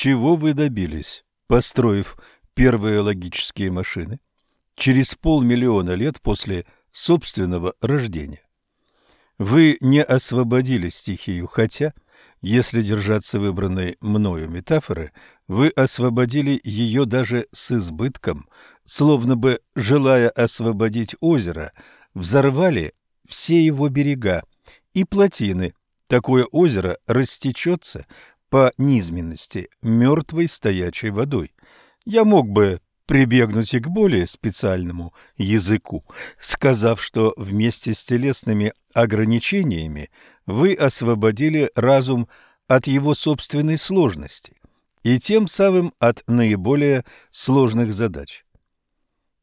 Чего вы добились, построив первые логические машины через полмиллиона лет после собственного рождения? Вы не освободили стихию, хотя, если держаться выбранной мною метафоры, вы освободили ее даже с избытком, словно бы, желая освободить озеро, взорвали все его берега и плотины. Такое озеро растечется по низменности мертвой стоячей водой. Я мог бы прибегнуть и к более специальному языку, сказав, что вместе с телесными ограничениями вы освободили разум от его собственной сложности и тем самым от наиболее сложных задач.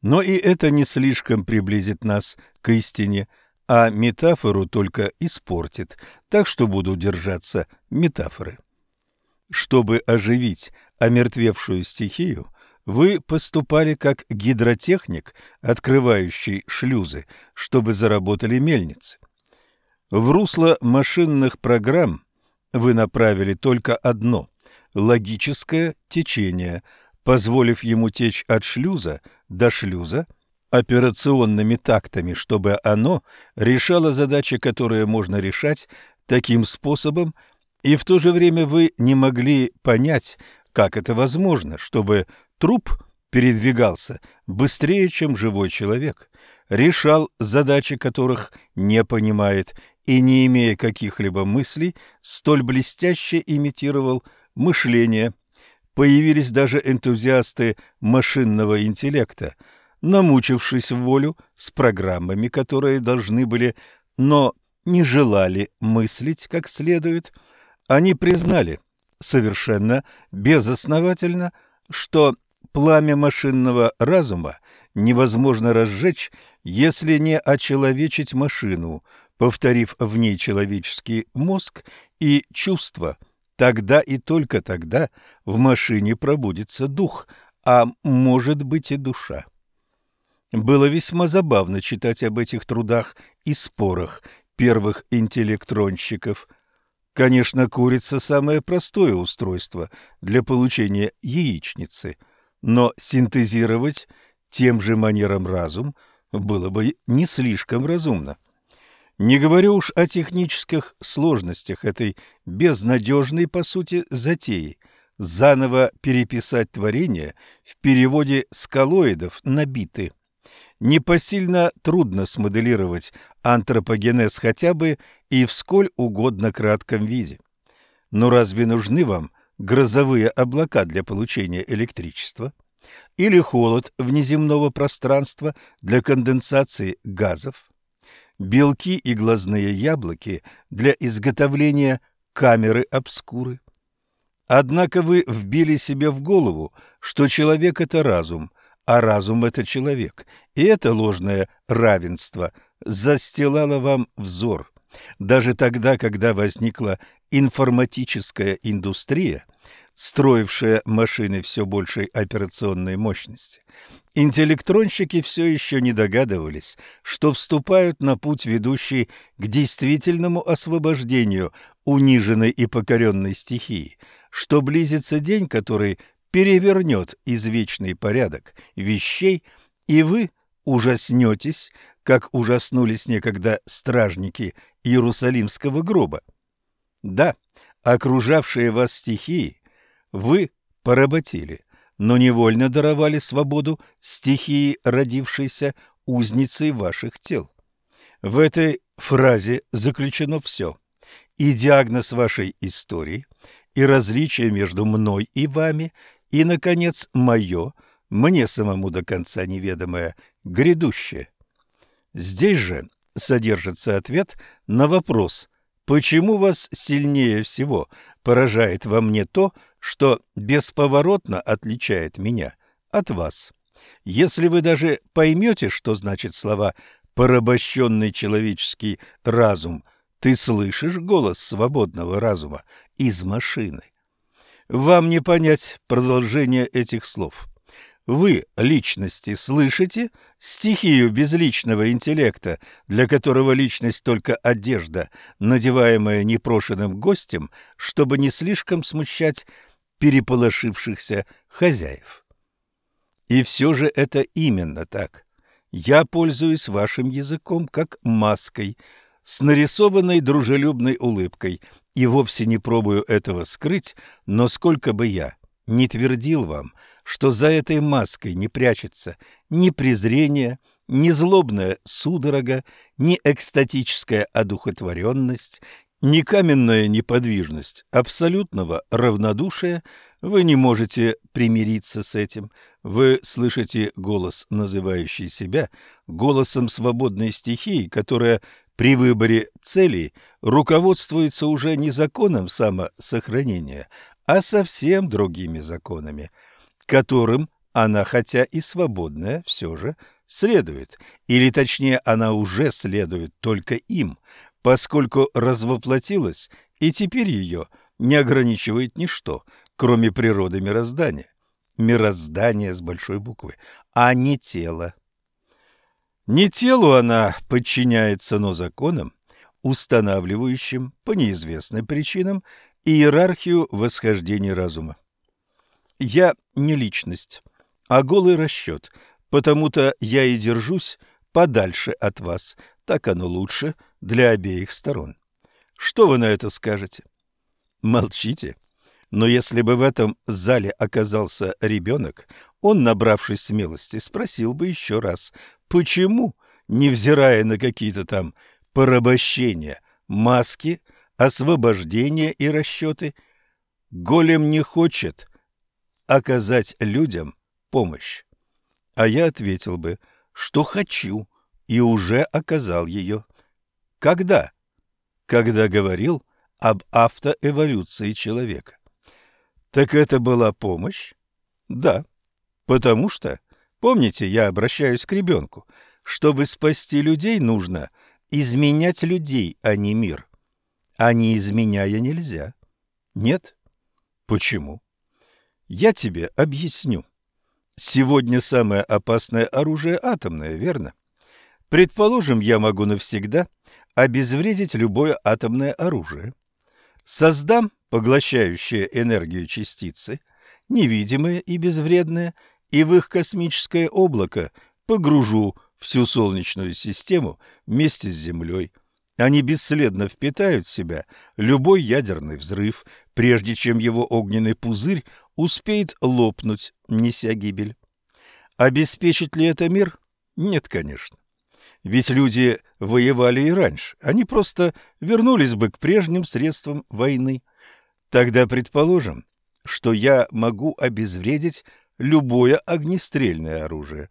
Но и это не слишком приблизит нас к истине, а метафору только испортит, так что буду держаться метафоры. Чтобы оживить омертвевшую стихию, вы поступали как гидротехник, открывающий шлюзы, чтобы заработали мельницы. В русло машинных программ вы направили только одно – логическое течение, позволив ему течь от шлюза до шлюза операционными тактами, чтобы оно решало задачи, которые можно решать таким способом, и в то же время вы не могли понять, как это возможно, чтобы Труп передвигался быстрее, чем живой человек, решал задачи, которых не понимает, и, не имея каких-либо мыслей, столь блестяще имитировал мышление. Появились даже энтузиасты машинного интеллекта, намучившись в волю с программами, которые должны были, но не желали мыслить как следует, они признали совершенно безосновательно, что Пламя машинного разума невозможно разжечь, если не очеловечить машину, повторив в ней человеческий мозг и чувства. Тогда и только тогда в машине пробудится дух, а может быть и душа. Было весьма забавно читать об этих трудах и спорах первых интеллектронщиков. Конечно, курица – самое простое устройство для получения яичницы – но синтезировать тем же манером разум было бы не слишком разумно. Не говорю уж о технических сложностях этой безнадежной, по сути, затеи – заново переписать творение в переводе скалоидов на биты. Непосильно трудно смоделировать антропогенез хотя бы и в сколь угодно кратком виде. Но разве нужны вам грозовые облака для получения электричества, или холод внеземного пространства для конденсации газов, белки и глазные яблоки для изготовления камеры обскуры. Однако вы вбили себе в голову, что человек – это разум, а разум – это человек, и это ложное равенство застилало вам взор. Даже тогда, когда возникла информатическая индустрия, строившая машины все большей операционной мощности, интеллектронщики все еще не догадывались, что вступают на путь, ведущий к действительному освобождению униженной и покоренной стихии, что близится день, который перевернет извечный порядок вещей, и вы ужаснетесь, как ужаснулись некогда стражники Иерусалимского гроба. Да, окружавшие вас стихии вы поработили, но невольно даровали свободу стихии, родившейся узницей ваших тел. В этой фразе заключено все. И диагноз вашей истории, и различие между мной и вами, и, наконец, мое, мне самому до конца неведомое, грядущее. Здесь же содержится ответ на вопрос, почему вас сильнее всего поражает во мне то, что бесповоротно отличает меня от вас. Если вы даже поймете, что значит слова «порабощенный человеческий разум», ты слышишь голос свободного разума из машины. Вам не понять продолжение этих слов. Вы, личности, слышите стихию безличного интеллекта, для которого личность только одежда, надеваемая непрошенным гостем, чтобы не слишком смущать переполошившихся хозяев. И все же это именно так. Я пользуюсь вашим языком как маской, с нарисованной дружелюбной улыбкой, и вовсе не пробую этого скрыть, но сколько бы я не твердил вам, что за этой маской не прячется ни презрение, ни злобная судорога, ни экстатическая одухотворенность, ни каменная неподвижность абсолютного равнодушия, вы не можете примириться с этим. Вы слышите голос, называющий себя голосом свободной стихии, которая при выборе целей руководствуется уже не законом самосохранения, а совсем другими законами, которым она, хотя и свободная, все же следует, или точнее она уже следует только им, поскольку развоплотилась, и теперь ее не ограничивает ничто, кроме природы мироздания. Мироздание с большой буквы, а не тело. Не телу она подчиняется, но законам, устанавливающим по неизвестным причинам иерархию восхождения разума. Я не личность, а голый расчет, потому-то я и держусь подальше от вас, так оно лучше для обеих сторон. Что вы на это скажете? Молчите. Но если бы в этом зале оказался ребенок, он, набравшись смелости, спросил бы еще раз, почему, невзирая на какие-то там порабощения, маски, освобождения и расчеты, голем не хочет оказать людям помощь. А я ответил бы, что хочу, и уже оказал ее. Когда? Когда говорил об автоэволюции человека. Так это была помощь? Да. Потому что, помните, я обращаюсь к ребенку, чтобы спасти людей, нужно изменять людей, а не мир. А не изменяя нельзя. Нет? Почему? Я тебе объясню. Сегодня самое опасное оружие атомное, верно? Предположим, я могу навсегда обезвредить любое атомное оружие. Создам поглощающие энергию частицы, невидимые и безвредные, и в их космическое облако погружу всю Солнечную систему вместе с Землей. Они бесследно впитают в себя любой ядерный взрыв, прежде чем его огненный пузырь успеет лопнуть, неся гибель. Обеспечит ли это мир? Нет, конечно. Ведь люди воевали и раньше. Они просто вернулись бы к прежним средствам войны. Тогда предположим, что я могу обезвредить любое огнестрельное оружие.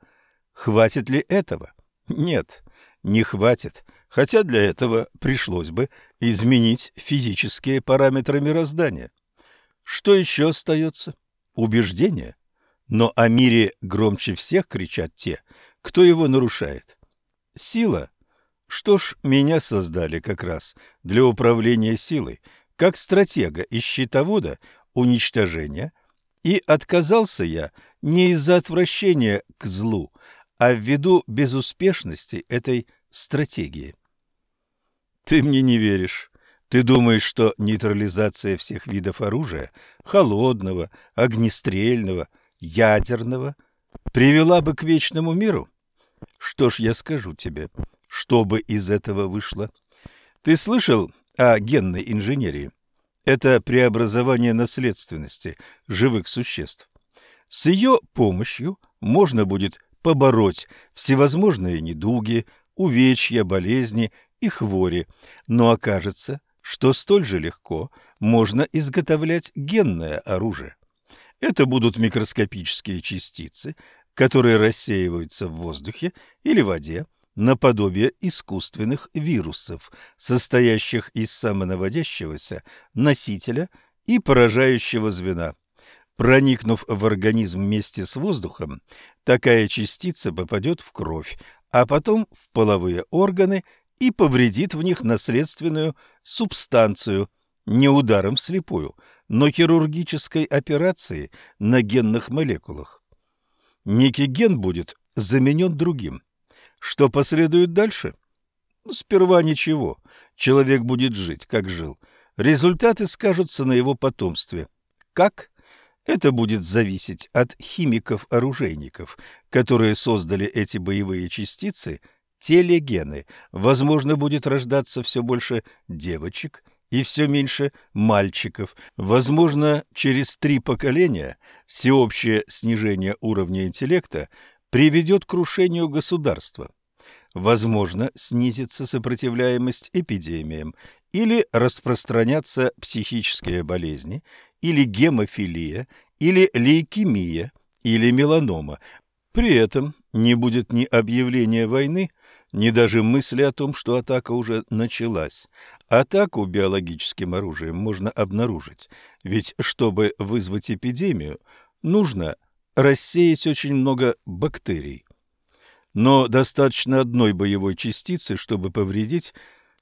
Хватит ли этого? Нет, не хватит, хотя для этого пришлось бы изменить физические параметры мироздания. Что еще остается? Убеждение. Но о мире громче всех кричат те, кто его нарушает. Сила. Что ж, меня создали как раз для управления силой, как стратега и щитовода уничтожения, и отказался я не из-за отвращения к злу, а ввиду безуспешности этой стратегии. Ты мне не веришь. Ты думаешь, что нейтрализация всех видов оружия, холодного, огнестрельного, ядерного, привела бы к вечному миру? Что ж, я скажу тебе, что бы из этого вышло. Ты слышал о генной инженерии? Это преобразование наследственности живых существ. С ее помощью можно будет побороть всевозможные недуги, увечья, болезни и хвори, но окажется, что столь же легко можно изготовлять генное оружие. Это будут микроскопические частицы, которые рассеиваются в воздухе или воде, наподобие искусственных вирусов, состоящих из самонаводящегося носителя и поражающего звена. Проникнув в организм вместе с воздухом, такая частица попадет в кровь, а потом в половые органы и повредит в них наследственную субстанцию, не ударом вслепую, но хирургической операцией на генных молекулах. Некий ген будет заменен другим. Что последует дальше? Сперва ничего. Человек будет жить, как жил. Результаты скажутся на его потомстве. Как? Это будет зависеть от химиков-оружейников, которые создали эти боевые частицы, телегены. Возможно, будет рождаться все больше девочек и все меньше мальчиков. Возможно, через три поколения всеобщее снижение уровня интеллекта приведет к крушению государства. Возможно, снизится сопротивляемость эпидемиям или распространятся психические болезни, или гемофилия, или лейкемия, или меланома. При этом не будет ни объявления войны, ни даже мысли о том, что атака уже началась. Атаку биологическим оружием можно обнаружить, ведь чтобы вызвать эпидемию, нужно рассеять очень много бактерий. Но достаточно одной боевой частицы, чтобы повредить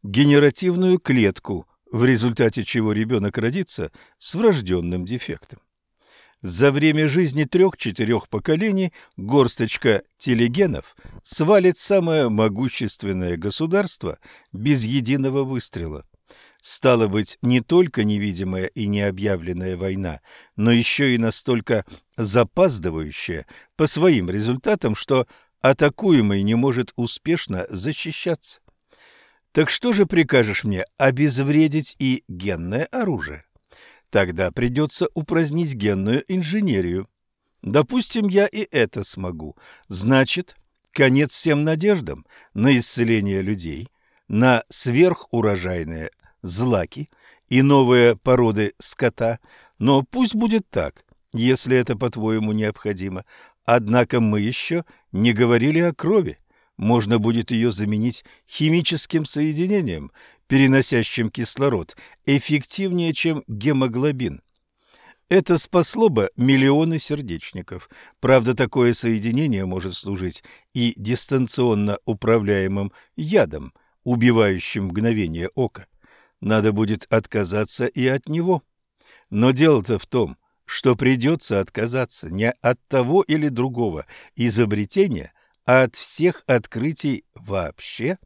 генеративную клетку в результате чего ребенок родится с врожденным дефектом. За время жизни трех-четырех поколений горсточка телегенов свалит самое могущественное государство без единого выстрела. Стало быть, не только невидимая и необъявленная война, но еще и настолько запаздывающая по своим результатам, что атакуемый не может успешно защищаться. Так что же прикажешь мне, обезвредить и генное оружие? Тогда придется упразднить генную инженерию. Допустим, я и это смогу. Значит, конец всем надеждам на исцеление людей, на сверхурожайные злаки и новые породы скота. Но пусть будет так, если это, по-твоему, необходимо. Однако мы еще не говорили о крови можно будет ее заменить химическим соединением, переносящим кислород, эффективнее, чем гемоглобин. Это спасло бы миллионы сердечников. Правда, такое соединение может служить и дистанционно управляемым ядом, убивающим мгновение ока. Надо будет отказаться и от него. Но дело-то в том, что придется отказаться не от того или другого изобретения – а от всех открытий вообще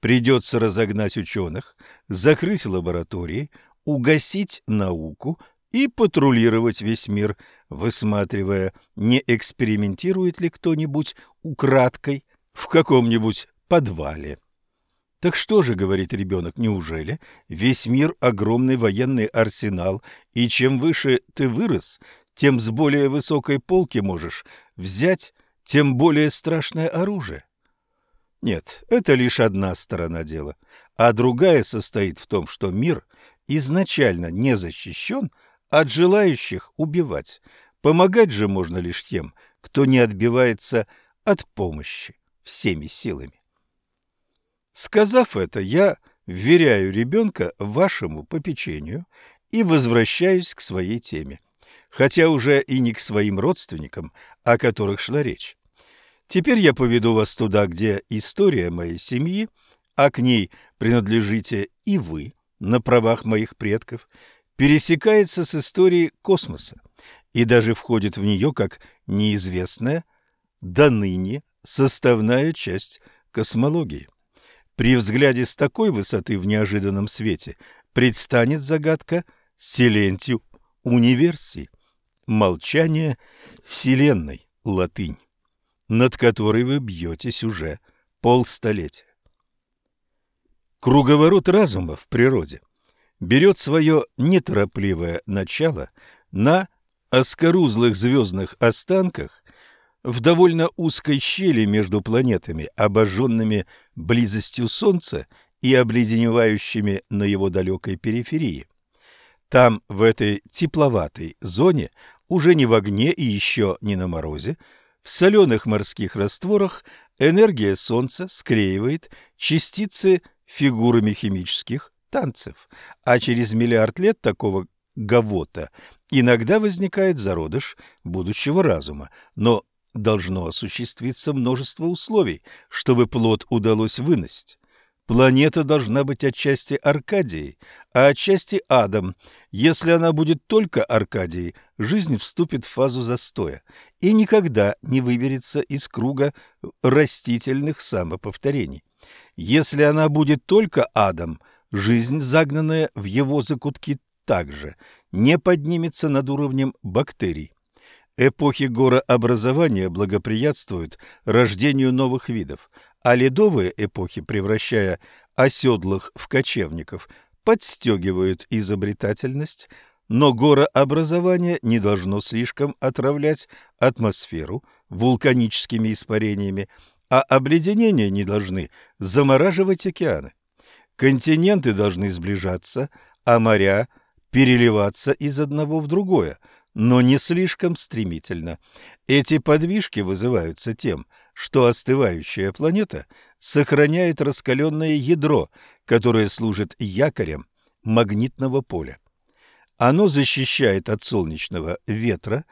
придется разогнать ученых, закрыть лаборатории, угасить науку и патрулировать весь мир, высматривая, не экспериментирует ли кто-нибудь украдкой в каком-нибудь подвале. Так что же, говорит ребенок, неужели весь мир огромный военный арсенал, и чем выше ты вырос, тем с более высокой полки можешь взять тем более страшное оружие. Нет, это лишь одна сторона дела, а другая состоит в том, что мир изначально не защищен от желающих убивать. Помогать же можно лишь тем, кто не отбивается от помощи всеми силами. Сказав это, я вверяю ребенка вашему попечению и возвращаюсь к своей теме, хотя уже и не к своим родственникам, о которых шла речь. Теперь я поведу вас туда, где история моей семьи, а к ней принадлежите и вы, на правах моих предков, пересекается с историей космоса и даже входит в нее как неизвестная до ныне составная часть космологии. При взгляде с такой высоты в неожиданном свете предстанет загадка Силентию универсии, молчание Вселенной, латынь над которой вы бьетесь уже полстолетия. Круговорот разума в природе берет свое неторопливое начало на оскорузлых звездных останках в довольно узкой щели между планетами, обожженными близостью Солнца и обледеневающими на его далекой периферии. Там, в этой тепловатой зоне, уже не в огне и еще не на морозе, в соленых морских растворах энергия Солнца склеивает частицы фигурами химических танцев, а через миллиард лет такого гавота иногда возникает зародыш будущего разума, но должно осуществиться множество условий, чтобы плод удалось выносить. Планета должна быть отчасти Аркадией, а отчасти адом. Если она будет только Аркадией, жизнь вступит в фазу застоя и никогда не выберется из круга растительных самоповторений. Если она будет только адом, жизнь, загнанная в его закутки, также не поднимется над уровнем бактерий. Эпохи горообразования благоприятствуют рождению новых видов, а ледовые эпохи, превращая оседлых в кочевников, подстегивают изобретательность, но горообразование не должно слишком отравлять атмосферу вулканическими испарениями, а обледенения не должны замораживать океаны. Континенты должны сближаться, а моря переливаться из одного в другое, но не слишком стремительно. Эти подвижки вызываются тем, что остывающая планета сохраняет раскаленное ядро, которое служит якорем магнитного поля. Оно защищает от солнечного ветра,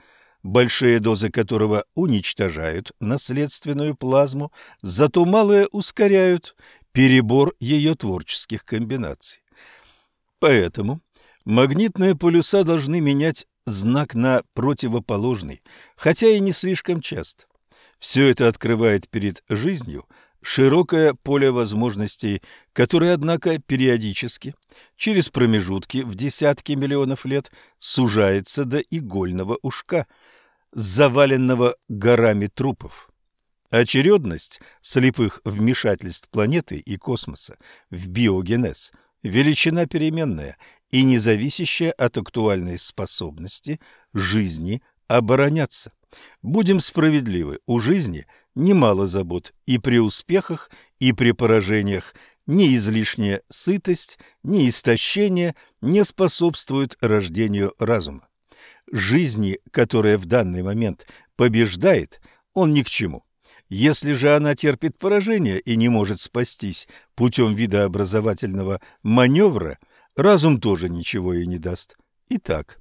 большие дозы которого уничтожают наследственную плазму, зато малые ускоряют перебор ее творческих комбинаций. Поэтому магнитные полюса должны менять знак на противоположный, хотя и не слишком часто. Все это открывает перед жизнью широкое поле возможностей, которое, однако, периодически, через промежутки в десятки миллионов лет, сужается до игольного ушка, заваленного горами трупов. Очередность слепых вмешательств планеты и космоса в биогенез – величина переменная и не зависящая от актуальной способности жизни обороняться. Будем справедливы, у жизни немало забот и при успехах, и при поражениях. Ни излишняя сытость, ни истощение не способствуют рождению разума. Жизни, которая в данный момент побеждает, он ни к чему. Если же она терпит поражение и не может спастись путем видообразовательного маневра, разум тоже ничего ей не даст. Итак,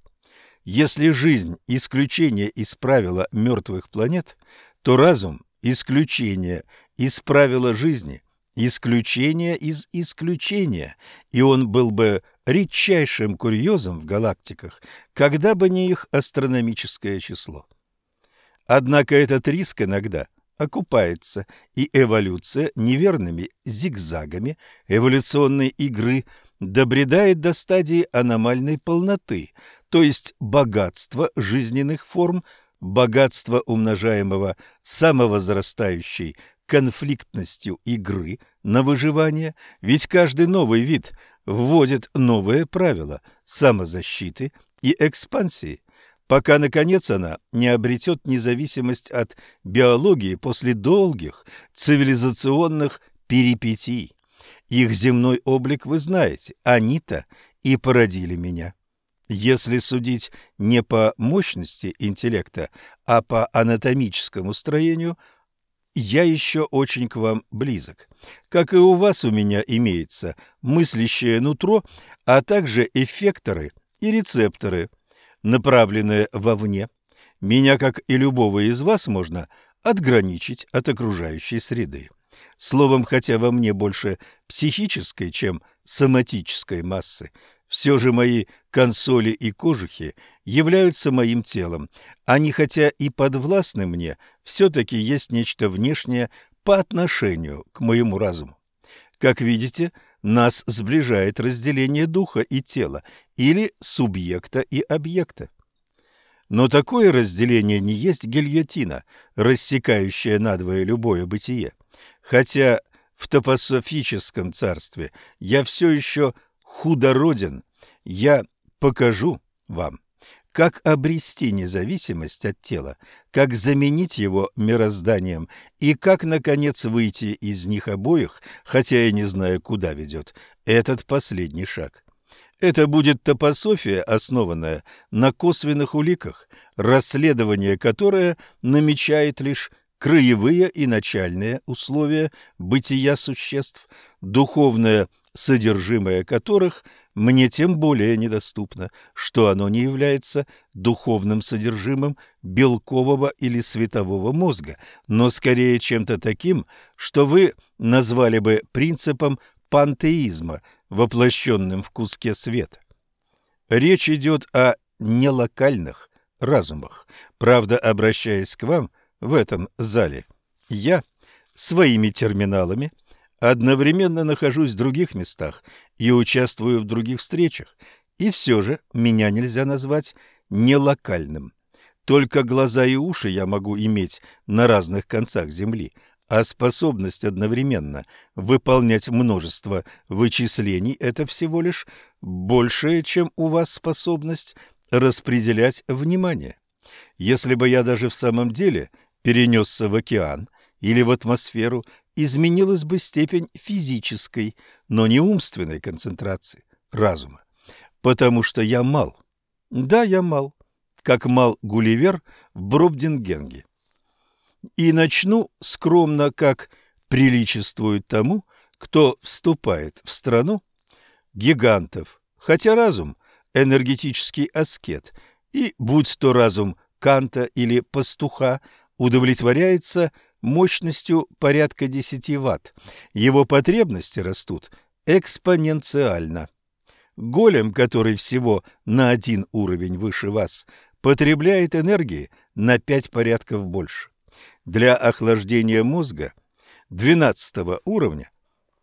если жизнь – исключение из правила мертвых планет, то разум – исключение из правила жизни, исключение из исключения, и он был бы редчайшим курьезом в галактиках, когда бы не их астрономическое число. Однако этот риск иногда окупается, и эволюция неверными зигзагами эволюционной игры добредает до стадии аномальной полноты, то есть богатства жизненных форм, богатства умножаемого самовозрастающей конфликтностью игры на выживание, ведь каждый новый вид вводит новые правила самозащиты и экспансии пока, наконец, она не обретет независимость от биологии после долгих цивилизационных перипетий. Их земной облик вы знаете, они-то и породили меня. Если судить не по мощности интеллекта, а по анатомическому строению, я еще очень к вам близок. Как и у вас у меня имеется мыслящее нутро, а также эффекторы и рецепторы – направленное вовне, меня, как и любого из вас, можно отграничить от окружающей среды. Словом, хотя во мне больше психической, чем соматической массы, все же мои консоли и кожухи являются моим телом. Они, хотя и подвластны мне, все-таки есть нечто внешнее по отношению к моему разуму. Как видите, нас сближает разделение духа и тела или субъекта и объекта. Но такое разделение не есть гильотина, рассекающая надвое любое бытие. Хотя в топософическом царстве я все еще худороден, я покажу вам, как обрести независимость от тела, как заменить его мирозданием и как, наконец, выйти из них обоих, хотя я не знаю, куда ведет этот последний шаг. Это будет топософия, основанная на косвенных уликах, расследование которое намечает лишь краевые и начальные условия бытия существ, духовное содержимое которых – мне тем более недоступно, что оно не является духовным содержимым белкового или светового мозга, но скорее чем-то таким, что вы назвали бы принципом пантеизма, воплощенным в куске света. Речь идет о нелокальных разумах. Правда, обращаясь к вам в этом зале, я своими терминалами – Одновременно нахожусь в других местах и участвую в других встречах. И все же меня нельзя назвать нелокальным. Только глаза и уши я могу иметь на разных концах Земли, а способность одновременно выполнять множество вычислений – это всего лишь большее, чем у вас способность распределять внимание. Если бы я даже в самом деле перенесся в океан или в атмосферу, изменилась бы степень физической, но не умственной концентрации разума, потому что я мал. Да, я мал как мал Гулливер в Бробдингенге. И начну скромно, как приличествует тому, кто вступает в страну гигантов, хотя разум – энергетический аскет, и, будь то разум Канта или пастуха, удовлетворяется мощностью порядка 10 ватт. Его потребности растут экспоненциально. Голем, который всего на один уровень выше вас, потребляет энергии на пять порядков больше. Для охлаждения мозга 12 уровня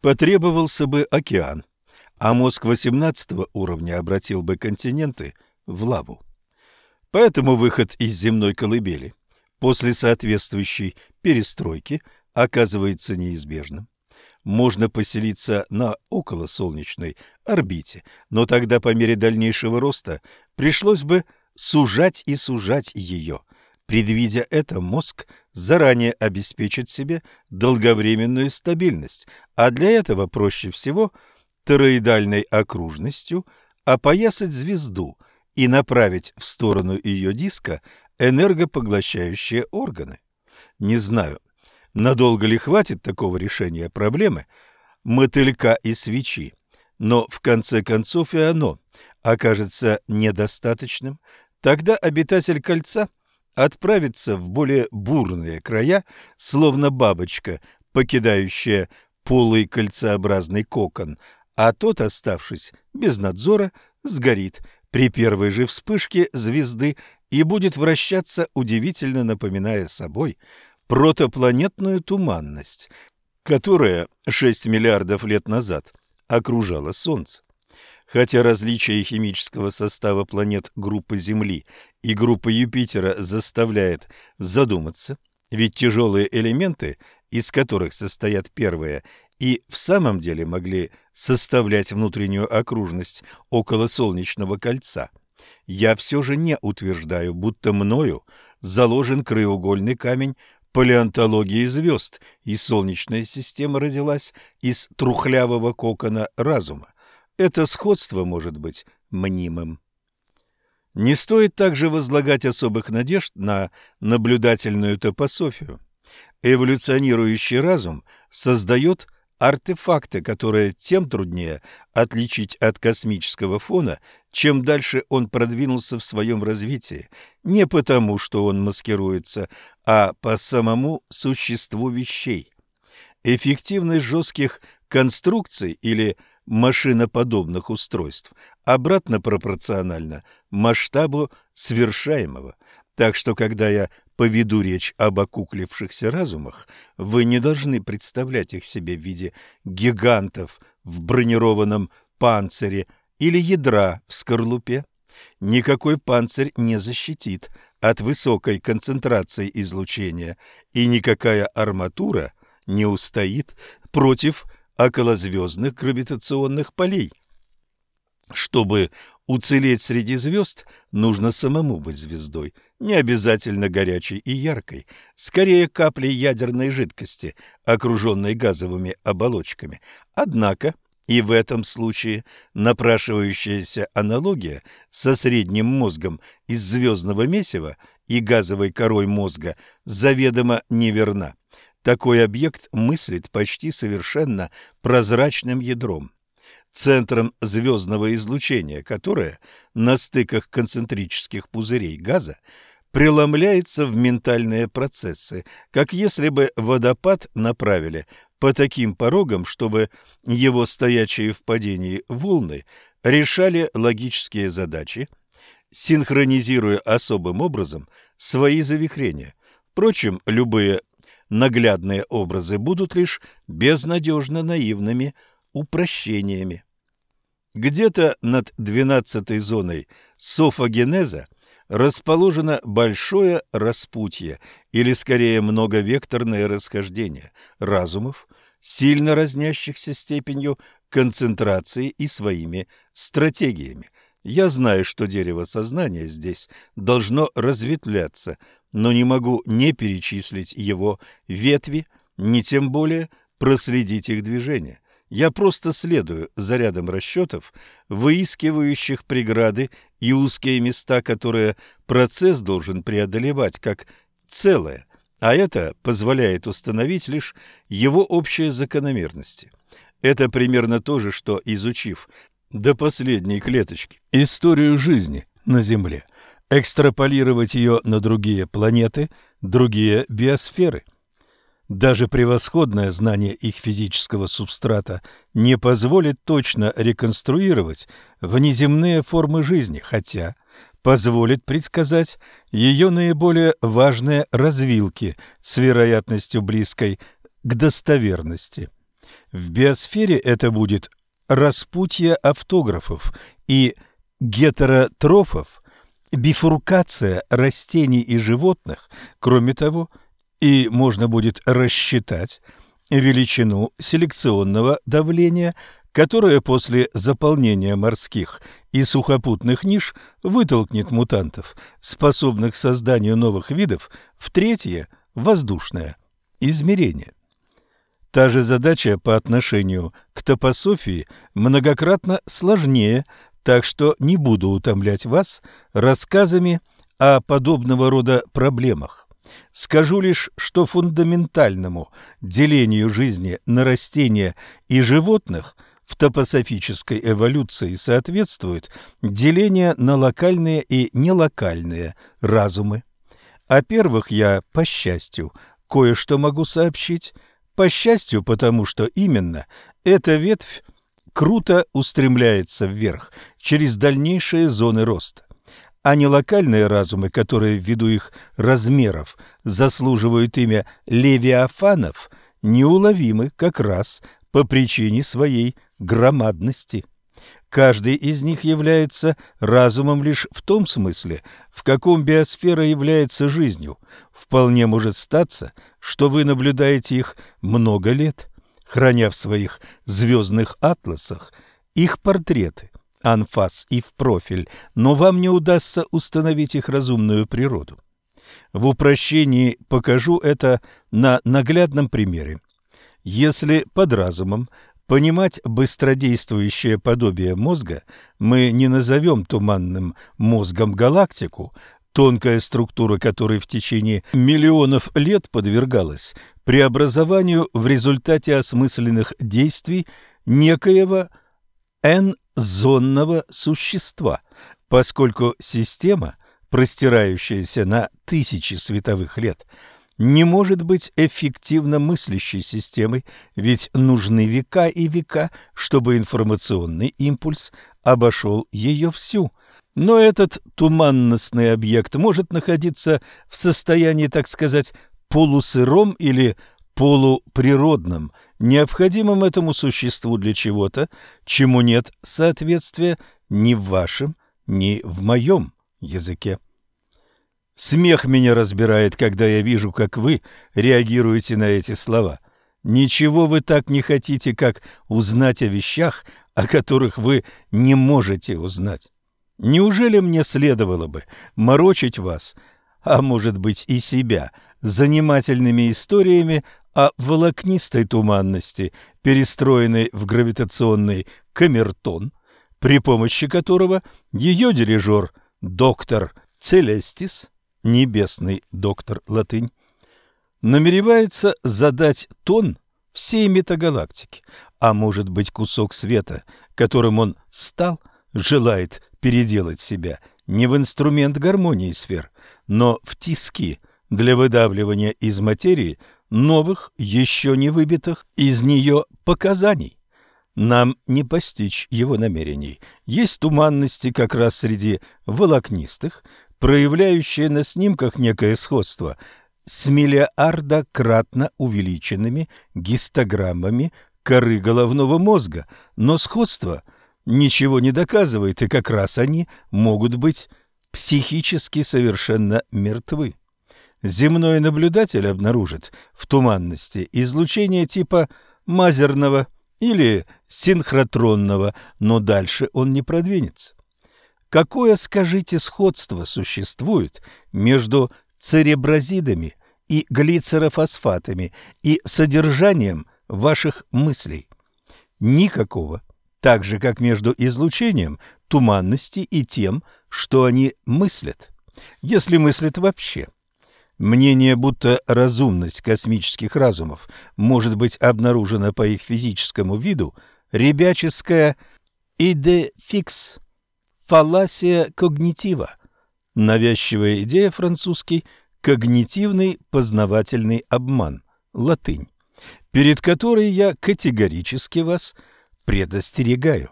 потребовался бы океан, а мозг 18 уровня обратил бы континенты в лаву. Поэтому выход из земной колыбели после соответствующей перестройки оказывается неизбежным. Можно поселиться на околосолнечной орбите, но тогда по мере дальнейшего роста пришлось бы сужать и сужать ее. Предвидя это, мозг заранее обеспечит себе долговременную стабильность, а для этого проще всего тороидальной окружностью опоясать звезду и направить в сторону ее диска энергопоглощающие органы. Не знаю, надолго ли хватит такого решения проблемы мотылька и свечи, но в конце концов и оно окажется недостаточным, тогда обитатель кольца отправится в более бурные края, словно бабочка, покидающая полый кольцеобразный кокон, а тот, оставшись без надзора, сгорит при первой же вспышке звезды и будет вращаться, удивительно напоминая собой протопланетную туманность, которая 6 миллиардов лет назад окружала Солнце. Хотя различие химического состава планет группы Земли и группы Юпитера заставляет задуматься, ведь тяжелые элементы, из которых состоят первые, и в самом деле могли составлять внутреннюю окружность около солнечного кольца, я все же не утверждаю, будто мною заложен краеугольный камень палеонтологии звезд, и Солнечная система родилась из трухлявого кокона разума это сходство может быть мнимым. Не стоит также возлагать особых надежд на наблюдательную топософию. Эволюционирующий разум создает артефакты, которые тем труднее отличить от космического фона, чем дальше он продвинулся в своем развитии, не потому, что он маскируется, а по самому существу вещей. Эффективность жестких конструкций или машиноподобных устройств обратно пропорционально масштабу свершаемого. Так что, когда я поведу речь об окуклившихся разумах, вы не должны представлять их себе в виде гигантов в бронированном панцире или ядра в скорлупе. Никакой панцирь не защитит от высокой концентрации излучения, и никакая арматура не устоит против околозвездных гравитационных полей. Чтобы уцелеть среди звезд, нужно самому быть звездой, не обязательно горячей и яркой, скорее каплей ядерной жидкости, окруженной газовыми оболочками. Однако и в этом случае напрашивающаяся аналогия со средним мозгом из звездного месива и газовой корой мозга заведомо неверна. Такой объект мыслит почти совершенно прозрачным ядром, центром звездного излучения, которое на стыках концентрических пузырей газа преломляется в ментальные процессы, как если бы водопад направили по таким порогам, чтобы его стоячие в падении волны решали логические задачи, синхронизируя особым образом свои завихрения. Впрочем, любые наглядные образы будут лишь безнадежно наивными упрощениями. Где-то над двенадцатой зоной софогенеза расположено большое распутье, или скорее многовекторное расхождение разумов, сильно разнящихся степенью концентрации и своими стратегиями. Я знаю, что дерево сознания здесь должно разветвляться, но не могу не перечислить его ветви, не тем более проследить их движение. Я просто следую за рядом расчетов, выискивающих преграды и узкие места, которые процесс должен преодолевать как целое, а это позволяет установить лишь его общие закономерности. Это примерно то же, что, изучив до последней клеточки историю жизни на Земле, экстраполировать ее на другие планеты, другие биосферы – даже превосходное знание их физического субстрата не позволит точно реконструировать внеземные формы жизни, хотя позволит предсказать ее наиболее важные развилки с вероятностью близкой к достоверности. В биосфере это будет распутье автографов и гетеротрофов, бифуркация растений и животных, кроме того, и можно будет рассчитать величину селекционного давления, которое после заполнения морских и сухопутных ниш вытолкнет мутантов, способных к созданию новых видов, в третье – воздушное измерение. Та же задача по отношению к топософии многократно сложнее, так что не буду утомлять вас рассказами о подобного рода проблемах. Скажу лишь, что фундаментальному делению жизни на растения и животных в топософической эволюции соответствует деление на локальные и нелокальные разумы. О первых я, по счастью, кое-что могу сообщить. По счастью, потому что именно эта ветвь круто устремляется вверх через дальнейшие зоны роста а не локальные разумы, которые ввиду их размеров заслуживают имя левиафанов, неуловимы как раз по причине своей громадности. Каждый из них является разумом лишь в том смысле, в каком биосфера является жизнью. Вполне может статься, что вы наблюдаете их много лет, храня в своих звездных атласах их портреты – анфас и в профиль, но вам не удастся установить их разумную природу. В упрощении покажу это на наглядном примере. Если под разумом понимать быстродействующее подобие мозга, мы не назовем туманным мозгом галактику, тонкая структура которой в течение миллионов лет подвергалась преобразованию в результате осмысленных действий некоего N зонного существа, поскольку система, простирающаяся на тысячи световых лет, не может быть эффективно мыслящей системой, ведь нужны века и века, чтобы информационный импульс обошел ее всю. Но этот туманностный объект может находиться в состоянии, так сказать, полусыром или полуприродном, необходимым этому существу для чего-то, чему нет соответствия ни в вашем, ни в моем языке. Смех меня разбирает, когда я вижу, как вы реагируете на эти слова. Ничего вы так не хотите, как узнать о вещах, о которых вы не можете узнать. Неужели мне следовало бы морочить вас, а может быть и себя, занимательными историями о волокнистой туманности, перестроенной в гравитационный камертон, при помощи которого ее дирижер доктор Целестис, небесный доктор латынь, намеревается задать тон всей метагалактики, а может быть кусок света, которым он стал, желает переделать себя не в инструмент гармонии сфер, но в тиски для выдавливания из материи новых, еще не выбитых из нее показаний. Нам не постичь его намерений. Есть туманности как раз среди волокнистых, проявляющие на снимках некое сходство с миллиардократно увеличенными гистограммами коры головного мозга, но сходство ничего не доказывает, и как раз они могут быть психически совершенно мертвы. Земной наблюдатель обнаружит в туманности излучение типа мазерного или синхротронного, но дальше он не продвинется. Какое, скажите, сходство существует между церебразидами и глицерофосфатами и содержанием ваших мыслей? Никакого. Так же, как между излучением туманности и тем, что они мыслят. Если мыслят вообще. Мнение, будто разумность космических разумов может быть обнаружена по их физическому виду, ребяческая «иде фикс» fallacia cognitiva. Навязчивая идея французский когнитивный познавательный обман. Латынь. Перед которой я категорически вас предостерегаю.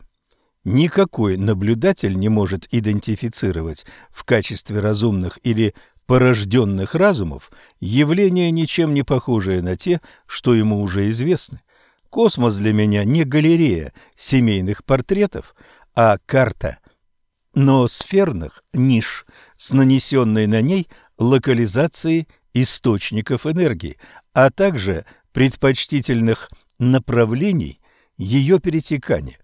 Никакой наблюдатель не может идентифицировать в качестве разумных или порожденных разумов явления, ничем не похожие на те, что ему уже известны. Космос для меня не галерея семейных портретов, а карта ноосферных ниш с нанесенной на ней локализацией источников энергии, а также предпочтительных направлений ее перетекания.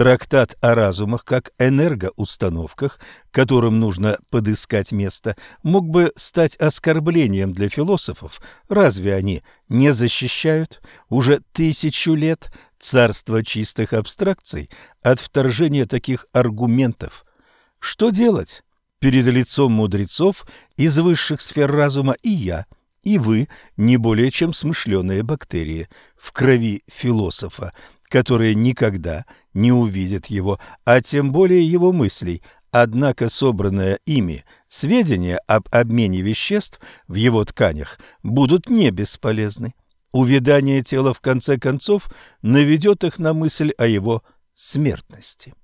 Трактат о разумах как энергоустановках, которым нужно подыскать место, мог бы стать оскорблением для философов. Разве они не защищают уже тысячу лет царство чистых абстракций от вторжения таких аргументов? Что делать перед лицом мудрецов из высших сфер разума и я, и вы, не более чем смышленые бактерии в крови философа, которые никогда не увидят его, а тем более его мыслей, однако собранное ими сведения об обмене веществ в его тканях будут не бесполезны. Увядание тела в конце концов наведет их на мысль о его смертности.